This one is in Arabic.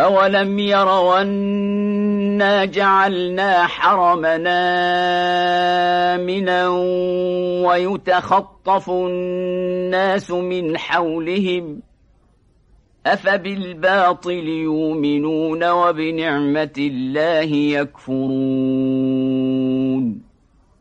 أولم يروا أنا جعلنا حرمنا آمنا ويتخطف الناس من حولهم أفبالباطل يؤمنون وبنعمة الله يكفرون